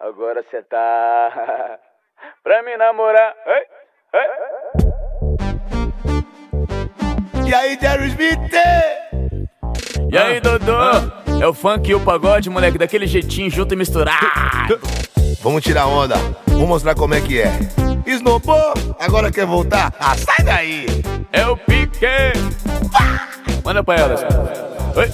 agora cê tá pra me namorar. Ei, ei. E aí, Jerry Smith? E aí, Dodô? É o funk e o pagode, moleque, daquele jeitinho junto e misturado. Vamos tirar onda, vou mostrar como é que é. Snowball, agora quer voltar? Ah, sai daí! É o pique! Manda pra elas. Oi.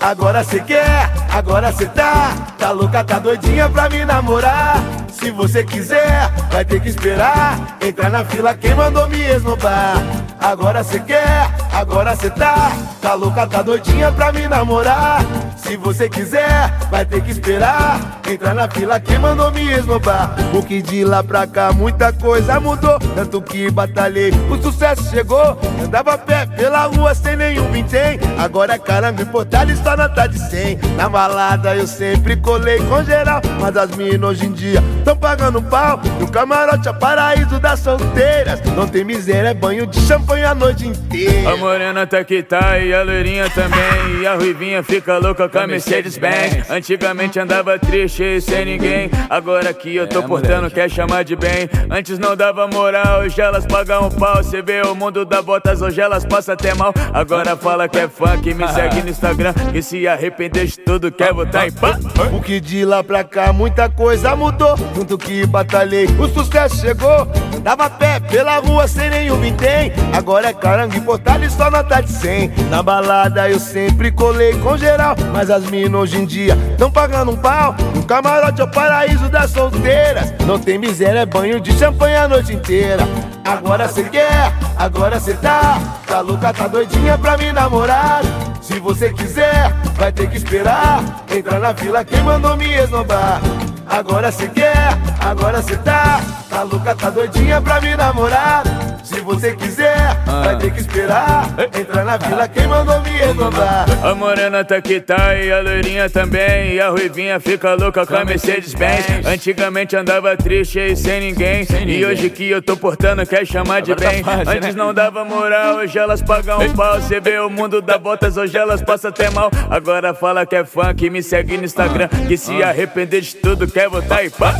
Agora cê quer, agora cê tá Tá louca, tá doidinha pra me namorar. Se você quiser, vai ter que esperar Entrar na fila quem mandou me esnobar. Agora cê quer, agora cê tá Tá louca, tá doidinha pra me namorar. Se você quiser, vai ter que esperar Entrar na fila quem mandou me esnobar. O que de lá pra cá muita coisa mudou. Tanto que batalhei, o sucesso chegou. Andava a pé pela rua sem nenhum vintém Agora é caramba importado, só nota de 100 Na balada eu sempre colei com geral Mas as minas hoje em dia tão pagando pau. No camarote é paraíso das solteiras. Não tem miséria, é banho de champanhe a noite inteira. A morena tá que tá e a loirinha também. E a ruivinha fica louca com a Mercedes-Benz. Antigamente andava triste e sem ninguém. Agora que eu tô portando quer chamar de bem. Antes não dava moral, hoje elas pagam um pau. Cê vê o mundo da botas, hoje elas passam até mal. Agora fala que é funk, me segue no Instagram Que se arrepender de tudo quer botar em pá? O que de lá pra cá muita coisa mudou. Tanto que batalhei, o sucesso chegou. Andava a pé pela rua sem nenhum vintém Agora é carangue importado e só nota de 100 Na balada eu sempre colei com geral. Mas as minas hoje em dia tão pagando um pau. No camarote é o paraíso das solteiras. Não tem miséria, é banho de champanhe a noite inteira. Agora cê quer, agora cê tá. Tá louca, tá doidinha pra me namorar Se você quiser, vai ter que esperar. Entrar na fila quem mandou me esnobar? Agora cê quer, agora cê tá. Tá louca, tá doidinha pra me namorar Se você quiser, vai ter que esperar. Entrar na fila quem mandou me esnobar A morena tá que tá e a loirinha também. E a ruivinha fica louca com a Mercedes-Benz. Antigamente andava triste e sem ninguém. E hoje que eu tô portando quer chamar de bem. Antes não dava moral, hoje elas pagam um pau. Cê vê o mundo da botas, hoje elas passam até mal. Agora fala que é funk, me segue no Instagram. Que se arrepender de tudo quer botar em pá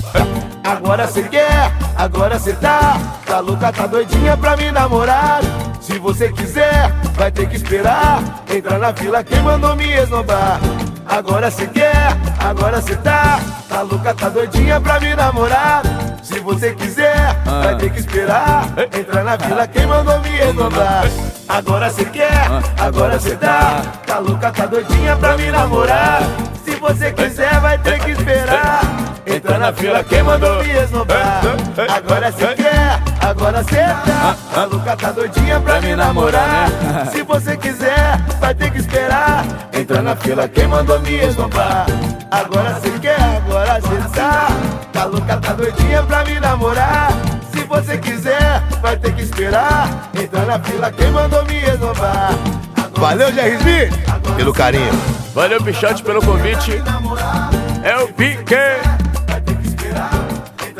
Agora cê quer, agora cê tá. Tá louca, tá doidinha pra me namorar. Se você quiser, vai ter que esperar. Entrar na fila quem mandou me esnobar. Agora cê quer, agora cê tá. Tá louca, tá doidinha pra me namorar. Se você quiser, vai ter que esperar. Entrar na fila quem mandou me esnobar. Agora cê quer, agora cê tá. Tá louca, tá doidinha pra me namorar. Se você quiser, vai ter que esperar Na fila quem mandou? Me esnobar? Agora cê quer, agora cê tá. A Luca tá doidinha pra me namorar Se você quiser, vai ter que esperar. Entra na fila quem mandou me esnobar? Agora cê quer, agora cê tá. A Luca tá doidinha pra me namorar. Se você quiser, vai ter que esperar. Entra na fila quem mandou me esnobar? Valeu, Jerry Smith, pelo carinho. Valeu, Pichote, pelo convite. É o Pique